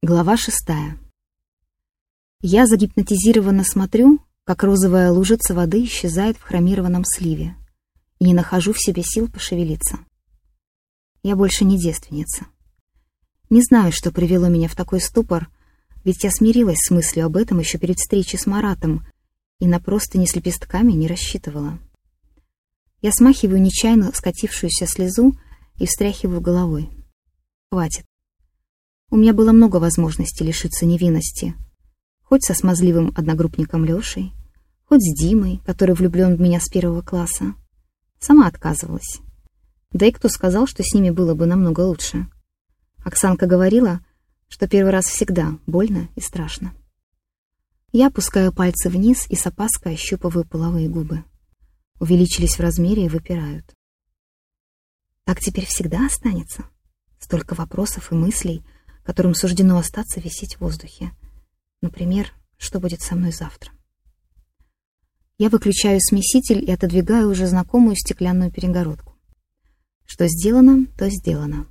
Глава шестая. Я загипнотизированно смотрю, как розовая лужица воды исчезает в хромированном сливе, и не нахожу в себе сил пошевелиться. Я больше не девственница. Не знаю, что привело меня в такой ступор, ведь я смирилась с мыслью об этом еще перед встречей с Маратом и на простыни с лепестками не рассчитывала. Я смахиваю нечаянно скатившуюся слезу и встряхиваю головой. Хватит. У меня было много возможностей лишиться невинности. Хоть со смазливым одногруппником Лешей, хоть с Димой, который влюблен в меня с первого класса. Сама отказывалась. Да и кто сказал, что с ними было бы намного лучше? Оксанка говорила, что первый раз всегда больно и страшно. Я опускаю пальцы вниз и с опаской ощупываю половые губы. Увеличились в размере и выпирают. Так теперь всегда останется? Столько вопросов и мыслей — которым суждено остаться висеть в воздухе. Например, что будет со мной завтра. Я выключаю смеситель и отодвигаю уже знакомую стеклянную перегородку. Что сделано, то сделано.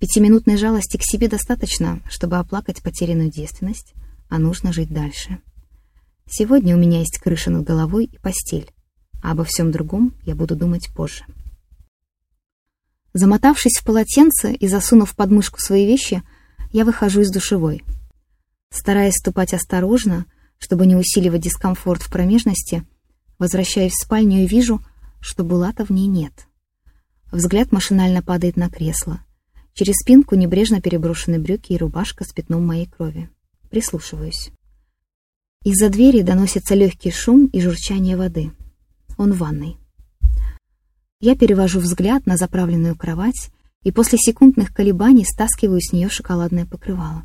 Пятиминутной жалости к себе достаточно, чтобы оплакать потерянную девственность, а нужно жить дальше. Сегодня у меня есть крыша над головой и постель, а обо всем другом я буду думать позже. Замотавшись в полотенце и засунув под мышку свои вещи, я выхожу из душевой. Стараясь ступать осторожно, чтобы не усиливать дискомфорт в промежности, возвращаюсь в спальню и вижу, что Булата в ней нет. Взгляд машинально падает на кресло. Через спинку небрежно переброшены брюки и рубашка с пятном моей крови. Прислушиваюсь. Из-за двери доносится легкий шум и журчание воды. Он в ванной. Я перевожу взгляд на заправленную кровать и после секундных колебаний стаскиваю с нее шоколадное покрывало.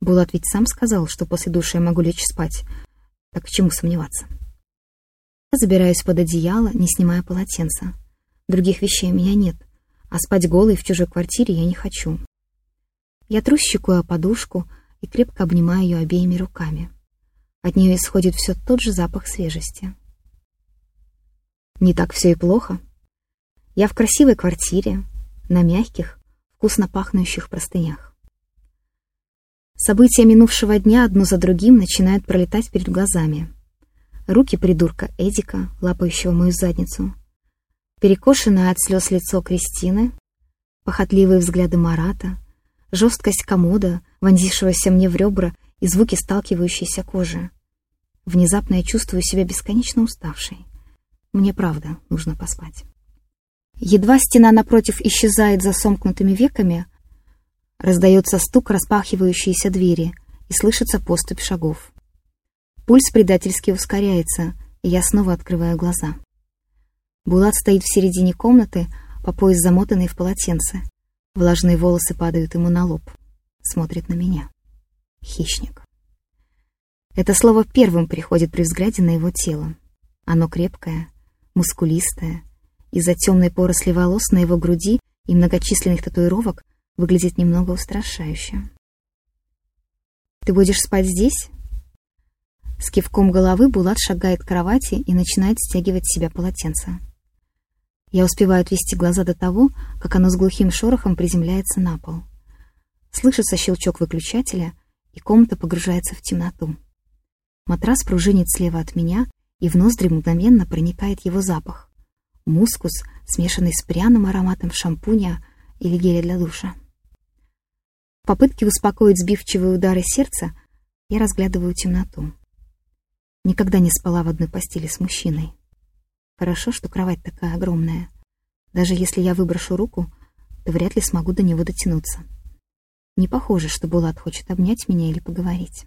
Булат ведь сам сказал, что после душа я могу лечь спать. Так к чему сомневаться? Я забираюсь под одеяло, не снимая полотенца. Других вещей у меня нет, а спать голой в чужой квартире я не хочу. Я тру щекой о подушку и крепко обнимаю ее обеими руками. От нее исходит все тот же запах свежести. Не так все и плохо. Я в красивой квартире, на мягких, вкусно пахнущих простынях. События минувшего дня одно за другим начинают пролетать перед глазами. Руки придурка Эдика, лапающего мою задницу, перекошенное от слез лицо Кристины, похотливые взгляды Марата, жесткость комода, вонзившегося мне в ребра и звуки сталкивающейся кожи. Внезапно я чувствую себя бесконечно уставшей. Мне правда нужно поспать. Едва стена напротив исчезает за сомкнутыми веками, раздается стук распахивающейся двери и слышится поступь шагов. Пульс предательски ускоряется, и я снова открываю глаза. Булат стоит в середине комнаты, по пояс замотанный в полотенце. Влажные волосы падают ему на лоб. Смотрит на меня. Хищник. Это слово первым приходит при взгляде на его тело. Оно крепкое, мускулистое, из-за темной поросли волос на его груди и многочисленных татуировок выглядит немного устрашающе. «Ты будешь спать здесь?» С кивком головы Булат шагает к кровати и начинает стягивать с себя полотенце. Я успеваю отвести глаза до того, как оно с глухим шорохом приземляется на пол. Слышится щелчок выключателя, и комната погружается в темноту. Матрас пружинит слева от меня, и в ноздри мгновенно проникает его запах мускус, смешанный с пряным ароматом шампуня или геля для душа. В попытке успокоить сбивчивые удары сердца я разглядываю темноту. Никогда не спала в одной постели с мужчиной. Хорошо, что кровать такая огромная. Даже если я выброшу руку, то вряд ли смогу до него дотянуться. Не похоже, что Булат хочет обнять меня или поговорить.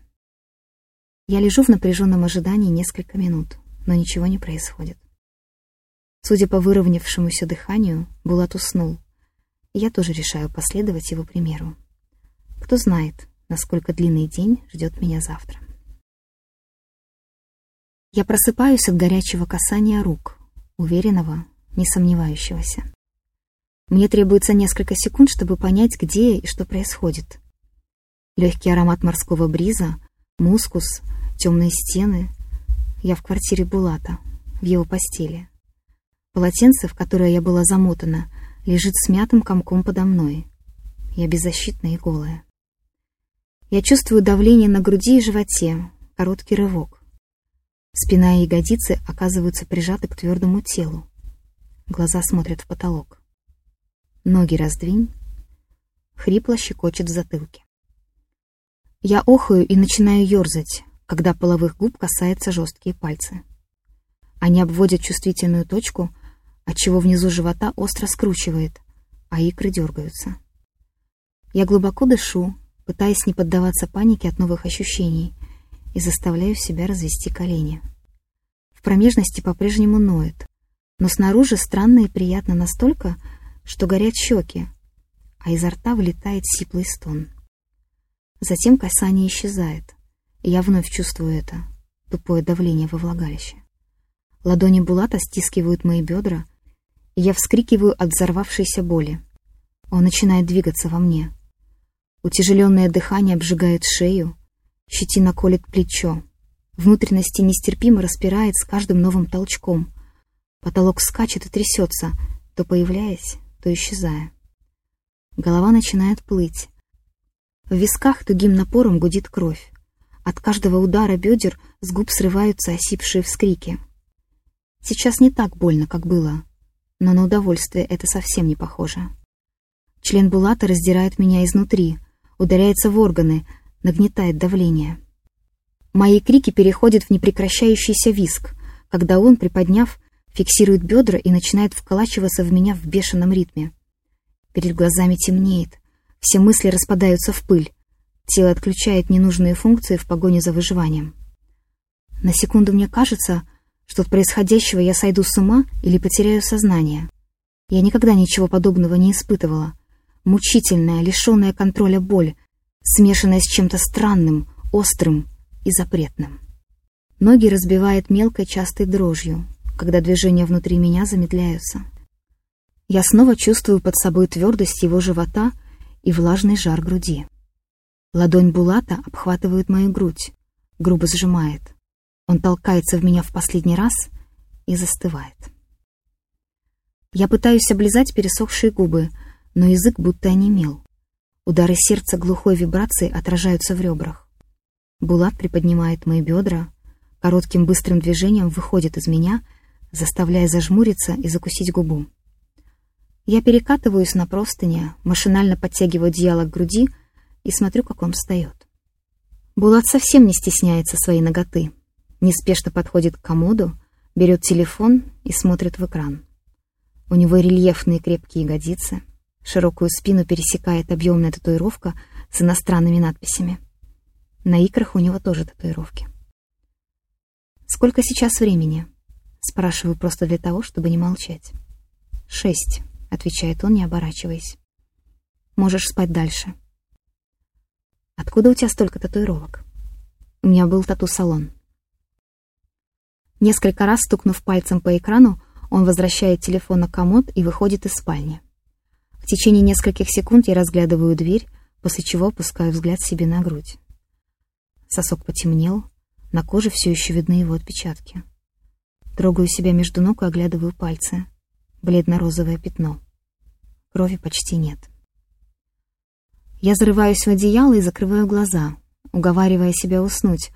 Я лежу в напряженном ожидании несколько минут, но ничего не происходит. Судя по выровнявшемуся дыханию, Булат уснул. Я тоже решаю последовать его примеру. Кто знает, насколько длинный день ждет меня завтра. Я просыпаюсь от горячего касания рук, уверенного, не сомневающегося. Мне требуется несколько секунд, чтобы понять, где и что происходит. Легкий аромат морского бриза, мускус, темные стены. Я в квартире Булата, в его постели. Полотенце, в которое я была замотана, лежит смятым комком подо мной. Я беззащитная и голая. Я чувствую давление на груди и животе, короткий рывок. Спина и ягодицы оказываются прижаты к твердому телу. Глаза смотрят в потолок. Ноги раздвинь. Хрипло щекочет в затылке. Я охаю и начинаю ерзать, когда половых губ касаются жесткие пальцы. Они обводят чувствительную точку, отчего внизу живота остро скручивает, а икры дергаются. Я глубоко дышу, пытаясь не поддаваться панике от новых ощущений, и заставляю себя развести колени. В промежности по-прежнему ноет, но снаружи странно и приятно настолько, что горят щеки, а изо рта вылетает сиплый стон. Затем касание исчезает, и я вновь чувствую это, тупое давление во влагалище. Ладони Булата стискивают мои бедра, я вскрикиваю от взорвавшейся боли. Он начинает двигаться во мне — Утяжеленное дыхание обжигает шею, щетина колет плечо. Внутренности нестерпимо распирает с каждым новым толчком. Потолок скачет и трясется, то появляясь, то исчезая. Голова начинает плыть. В висках тугим напором гудит кровь. От каждого удара бедер с губ срываются осипшие вскрики. Сейчас не так больно, как было, но на удовольствие это совсем не похоже. Член Булата раздирает меня изнутри, ударяется в органы, нагнетает давление. Мои крики переходят в непрекращающийся виск, когда он, приподняв, фиксирует бедра и начинает вколачиваться в меня в бешеном ритме. Перед глазами темнеет, все мысли распадаются в пыль, тело отключает ненужные функции в погоне за выживанием. На секунду мне кажется, что от происходящего я сойду с ума или потеряю сознание. Я никогда ничего подобного не испытывала — мучительная, лишенная контроля боль, смешанная с чем-то странным, острым и запретным. Ноги разбивает мелкой частой дрожью, когда движения внутри меня замедляются. Я снова чувствую под собой твердость его живота и влажный жар груди. Ладонь Булата обхватывает мою грудь, грубо сжимает. Он толкается в меня в последний раз и застывает. Я пытаюсь облизать пересохшие губы, но язык будто онемел. Удары сердца глухой вибрацией отражаются в ребрах. Булат приподнимает мои бедра, коротким быстрым движением выходит из меня, заставляя зажмуриться и закусить губу. Я перекатываюсь на простыне, машинально подтягиваю одеяло к груди и смотрю, как он встает. Булат совсем не стесняется своей ноготы. Неспешно подходит к комоду, берет телефон и смотрит в экран. У него рельефные крепкие ягодицы — Широкую спину пересекает объемная татуировка с иностранными надписями. На икрах у него тоже татуировки. «Сколько сейчас времени?» Спрашиваю просто для того, чтобы не молчать. «Шесть», — отвечает он, не оборачиваясь. «Можешь спать дальше». «Откуда у тебя столько татуировок?» «У меня был тату-салон». Несколько раз стукнув пальцем по экрану, он возвращает телефон на комод и выходит из спальни. В течение нескольких секунд я разглядываю дверь, после чего опускаю взгляд себе на грудь. Сосок потемнел, на коже все еще видны его отпечатки. Трогаю себя между ног и оглядываю пальцы. Бледно-розовое пятно. Крови почти нет. Я зарываюсь в одеяло и закрываю глаза, уговаривая себя уснуть,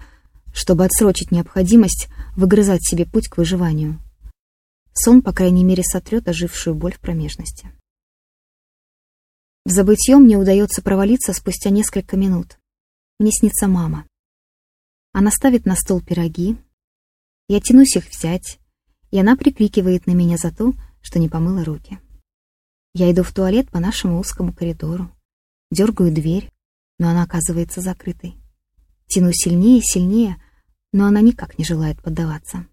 чтобы отсрочить необходимость выгрызать себе путь к выживанию. Сон, по крайней мере, сотрет ожившую боль в промежности. В забытье мне удается провалиться спустя несколько минут. Мне снится мама. Она ставит на стол пироги. Я тянусь их взять, и она прикрикивает на меня за то, что не помыла руки. Я иду в туалет по нашему узкому коридору, дергаю дверь, но она оказывается закрытой. Тяну сильнее и сильнее, но она никак не желает поддаваться.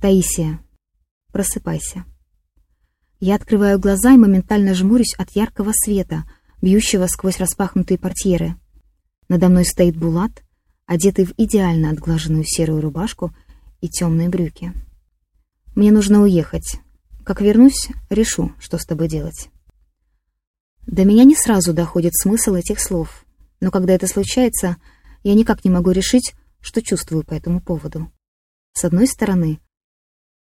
«Таисия, просыпайся». Я открываю глаза и моментально жмурюсь от яркого света, бьющего сквозь распахнутые портьеры. Надо мной стоит Булат, одетый в идеально отглаженную серую рубашку и темные брюки. Мне нужно уехать. Как вернусь, решу, что с тобой делать. До меня не сразу доходит смысл этих слов, но когда это случается, я никак не могу решить, что чувствую по этому поводу. С одной стороны,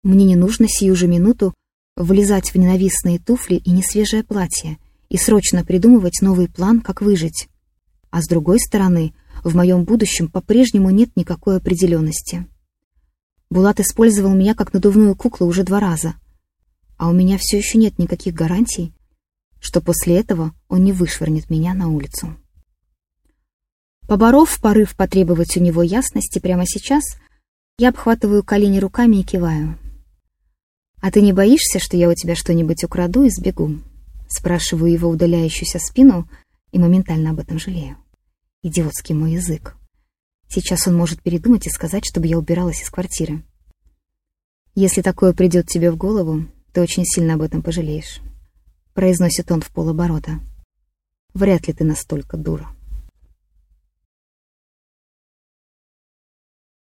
мне не нужно сию же минуту влезать в ненавистные туфли и несвежее платье и срочно придумывать новый план, как выжить. А с другой стороны, в моем будущем по-прежнему нет никакой определенности. Булат использовал меня как надувную куклу уже два раза, а у меня все еще нет никаких гарантий, что после этого он не вышвырнет меня на улицу. Поборов порыв потребовать у него ясности прямо сейчас, я обхватываю колени руками и киваю. «А ты не боишься, что я у тебя что-нибудь украду и сбегу?» Спрашиваю его удаляющуюся спину и моментально об этом жалею. Идиотский мой язык. Сейчас он может передумать и сказать, чтобы я убиралась из квартиры. «Если такое придет тебе в голову, ты очень сильно об этом пожалеешь», — произносит он в полоборота. «Вряд ли ты настолько дура».